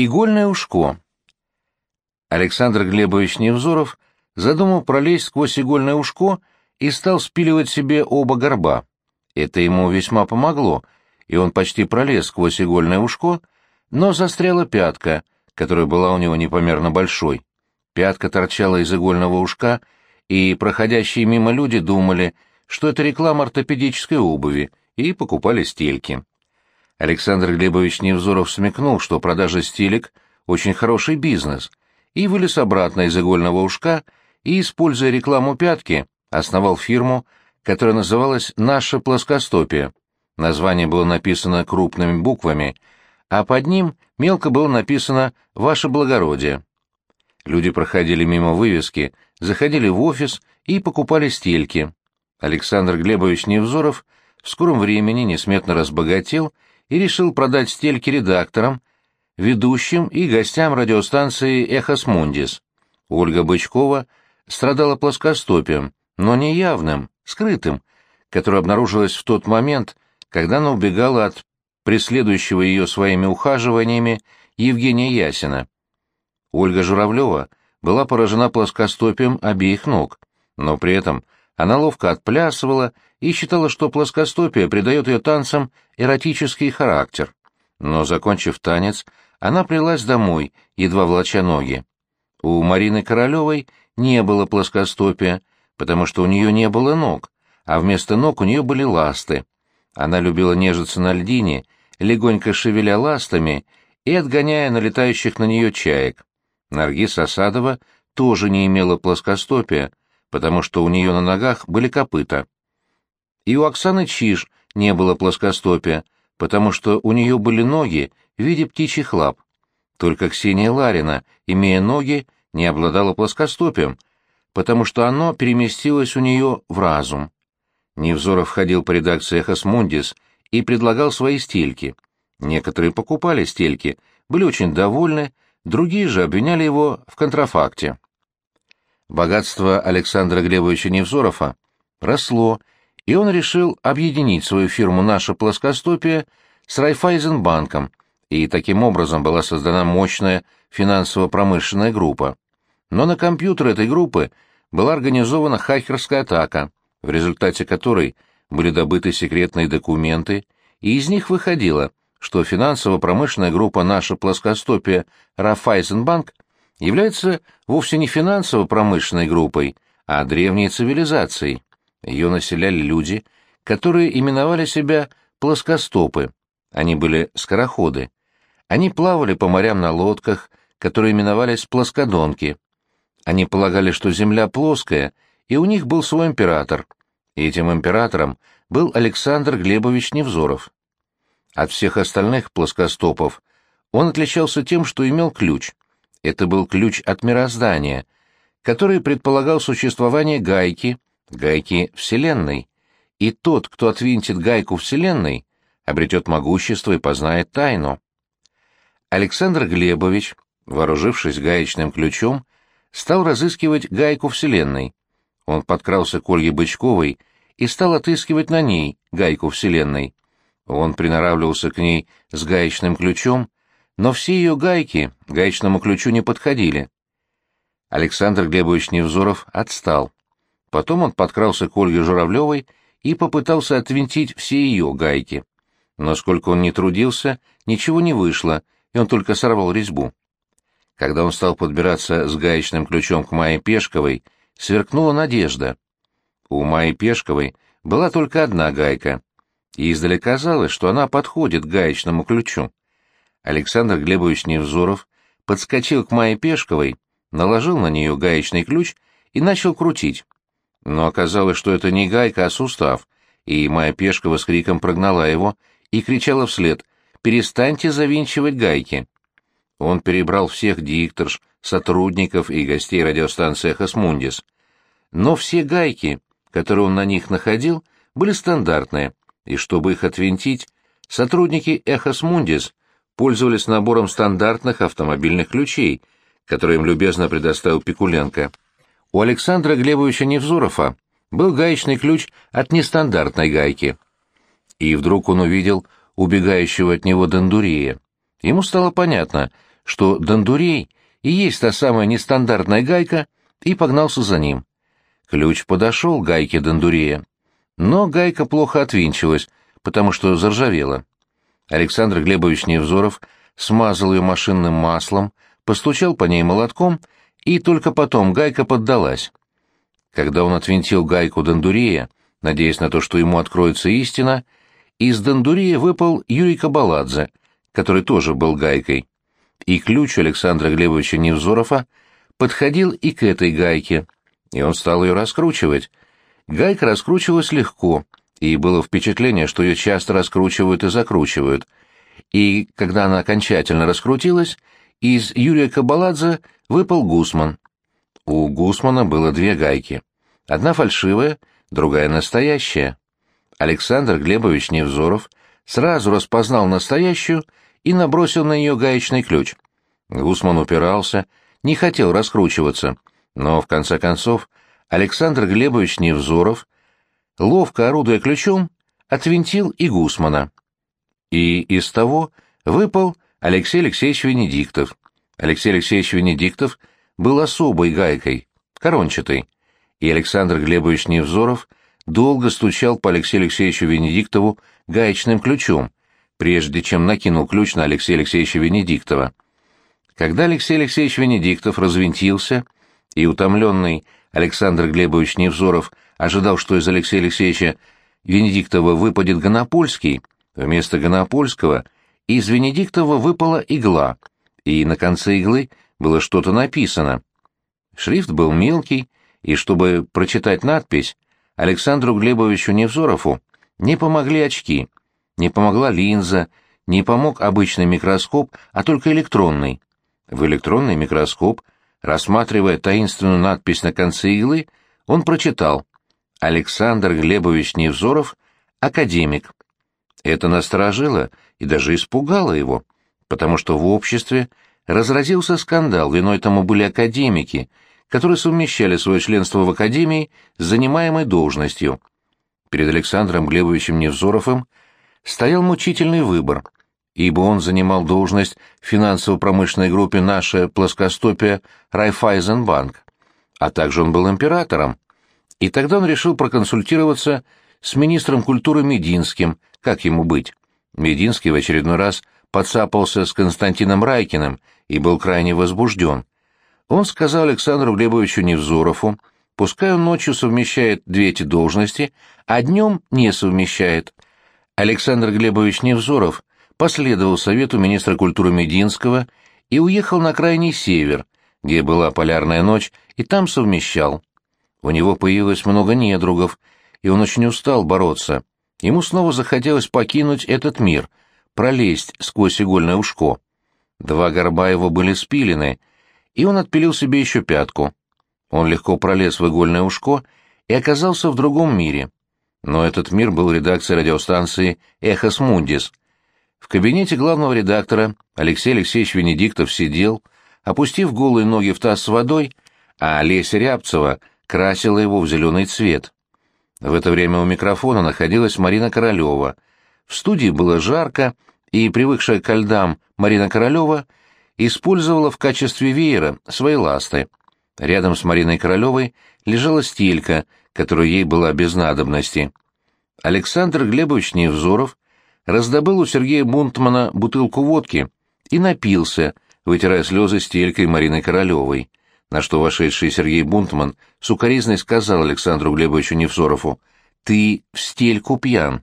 Игольное ушко. Александр Глебович Невзоров задумал пролезть сквозь игольное ушко и стал спиливать себе оба горба. Это ему весьма помогло, и он почти пролез сквозь игольное ушко, но застряла пятка, которая была у него непомерно большой. Пятка торчала из игольного ушка, и проходящие мимо люди думали, что это реклама ортопедической обуви, и покупали стельки. Александр Глебович Невзоров смекнул, что продажа стелек — очень хороший бизнес, и вылез обратно из игольного ушка и, используя рекламу пятки, основал фирму, которая называлась «Наша плоскостопие». Название было написано крупными буквами, а под ним мелко было написано «Ваше благородие». Люди проходили мимо вывески, заходили в офис и покупали стельки. Александр Глебович Невзоров в скором времени несметно разбогател и решил продать стельки редакторам, ведущим и гостям радиостанции «Эхос Мундис». Ольга Бычкова страдала плоскостопием, но не явным, скрытым, которое обнаружилось в тот момент, когда она убегала от преследующего ее своими ухаживаниями Евгения Ясина. Ольга Журавлева была поражена плоскостопием обеих ног, но при этом она ловко отплясывала и считала, что плоскостопие придает ее танцам эротический характер. Но, закончив танец, она плелась домой, едва влача ноги. У Марины Королевой не было плоскостопия, потому что у нее не было ног, а вместо ног у нее были ласты. Она любила нежиться на льдине, легонько шевеля ластами и отгоняя налетающих на нее чаек. Наргиз Асадова тоже не имела плоскостопия, потому что у нее на ногах были копыта. И у Оксаны Чиж не было плоскостопия, потому что у нее были ноги в виде птичьих лап. Только Ксения Ларина, имея ноги, не обладала плоскостопием, потому что оно переместилось у нее в разум. Невзоров ходил по редакции «Эхос Мундис» и предлагал свои стельки. Некоторые покупали стельки, были очень довольны, другие же обвиняли его в контрафакте. Богатство Александра Глебовича Невзорова росло, и он решил объединить свою фирму «Наша плоскостопие» с Райфайзенбанком, и таким образом была создана мощная финансово-промышленная группа. Но на компьютер этой группы была организована хакерская атака, в результате которой были добыты секретные документы, и из них выходило, что финансово-промышленная группа «Наша плоскостопие» Райфайзенбанк является вовсе не финансово-промышленной группой, а древней цивилизацией. Ее населяли люди, которые именовали себя плоскостопы. Они были скороходы. Они плавали по морям на лодках, которые именовались плоскодонки. Они полагали, что Земля плоская, и у них был свой император. И этим императором был Александр Глебович Невзоров. От всех остальных плоскостопов он отличался тем, что имел ключ — это был ключ от мироздания, который предполагал существование гайки, гайки Вселенной. И тот, кто отвинтит гайку Вселенной, обретет могущество и познает тайну. Александр Глебович, вооружившись гаечным ключом, стал разыскивать гайку Вселенной. Он подкрался к Ольге Бычковой и стал отыскивать на ней гайку Вселенной. Он приноравливался к ней с гаечным ключом, но все ее гайки гаечному ключу не подходили. Александр Глебович Невзоров отстал. Потом он подкрался к Ольге Журавлевой и попытался отвинтить все ее гайки. Но сколько он ни трудился, ничего не вышло, и он только сорвал резьбу. Когда он стал подбираться с гаечным ключом к Майе Пешковой, сверкнула надежда. У Майи Пешковой была только одна гайка, и издали казалось, что она подходит к гаечному ключу. Александр Глебович Невзоров подскочил к Майе Пешковой, наложил на нее гаечный ключ и начал крутить. Но оказалось, что это не гайка, а сустав, и Майя Пешкова с криком прогнала его и кричала вслед «Перестаньте завинчивать гайки!». Он перебрал всех дикторш, сотрудников и гостей радиостанции «Эхосмундис». Но все гайки, которые он на них находил, были стандартные, и чтобы их отвинтить, сотрудники «Эхосмундис» пользовались набором стандартных автомобильных ключей, которые им любезно предоставил Пикуленко. У Александра Глебовича Невзорова был гаечный ключ от нестандартной гайки. И вдруг он увидел убегающего от него Дондурия. Ему стало понятно, что дондурей и есть та самая нестандартная гайка, и погнался за ним. Ключ подошел к гайке дондурея, но гайка плохо отвинчилась, потому что заржавела. Александр Глебович Невзоров смазал ее машинным маслом, постучал по ней молотком, и только потом гайка поддалась. Когда он отвинтил гайку Дондурея, надеясь на то, что ему откроется истина, из Дондурея выпал Юрий Кабаладзе, который тоже был гайкой. И ключ Александра Глебовича Невзорова подходил и к этой гайке, и он стал ее раскручивать. Гайка раскручивалась легко, и было впечатление, что ее часто раскручивают и закручивают. И когда она окончательно раскрутилась, из Юрия Кабаладзе выпал Гусман. У Гусмана было две гайки. Одна фальшивая, другая настоящая. Александр Глебович Невзоров сразу распознал настоящую и набросил на нее гаечный ключ. Гусман упирался, не хотел раскручиваться, но, в конце концов, Александр Глебович Невзоров, ловко орудуя ключом, отвинтил и Гусмана. И из того выпал Алексей Алексеевич Венедиктов. Алексей Алексеевич Венедиктов был особой гайкой, корончатой, и Александр Глебович Невзоров долго стучал по Алексею Алексеевичу Венедиктову гаечным ключом, прежде чем накинул ключ на Алексея Алексеевича Венедиктова. Когда Алексей Алексеевич Венедиктов развинтился, и утомленный Александр Глебович Невзоров ожидал, что из Алексея Алексеевича Венедиктова выпадет Гонопольский, вместо Гонопольского из Венедиктова выпала игла, и на конце иглы было что-то написано. Шрифт был мелкий, и чтобы прочитать надпись, Александру Глебовичу Невзорову не помогли очки, не помогла линза, не помог обычный микроскоп, а только электронный. В электронный микроскоп, рассматривая таинственную надпись на конце иглы, он прочитал «Александр Глебович Невзоров, академик». Это насторожило и даже испугало его, потому что в обществе разразился скандал, виной тому были академики, которые совмещали свое членство в академии с занимаемой должностью. Перед Александром Глебовичем Невзоровым стоял мучительный выбор, ибо он занимал должность в финансово-промышленной группе «Наша плоскостопие Райфайзенбанк», а также он был императором. И тогда он решил проконсультироваться с министром культуры Мединским, как ему быть. Мединский в очередной раз подцапался с Константином Райкиным и был крайне возбужден. Он сказал Александру Глебовичу Невзорову, пускай он ночью совмещает две эти должности, а днем не совмещает. Александр Глебович Невзоров последовал совету министра культуры Мединского и уехал на крайний север, где была полярная ночь, и там совмещал. У него появилось много недругов, и он очень устал бороться. Ему снова захотелось покинуть этот мир, пролезть сквозь игольное ушко. Два горба его были спилены, и он отпилил себе еще пятку. Он легко пролез в игольное ушко и оказался в другом мире. Но этот мир был редакцией радиостанции «Эхос Мундис». В кабинете главного редактора Алексей Алексеевич Венедиктов сидел, опустив голые ноги в таз с водой, а Олеся Рябцева красила его в зеленый цвет. В это время у микрофона находилась Марина Королева. В студии было жарко, и привыкшая к льдам Марина Королева использовала в качестве веера свои ласты. Рядом с Мариной Королевой лежала стелька, которая ей была без надобности. Александр Глебович Невзоров раздобыл у Сергея Бунтмана бутылку водки и напился, вытирая слезы стелькой Марины Королевой, на что вошедший Сергей Бунтман сукоризной сказал Александру Глебовичу Невзорову «Ты в стельку пьян».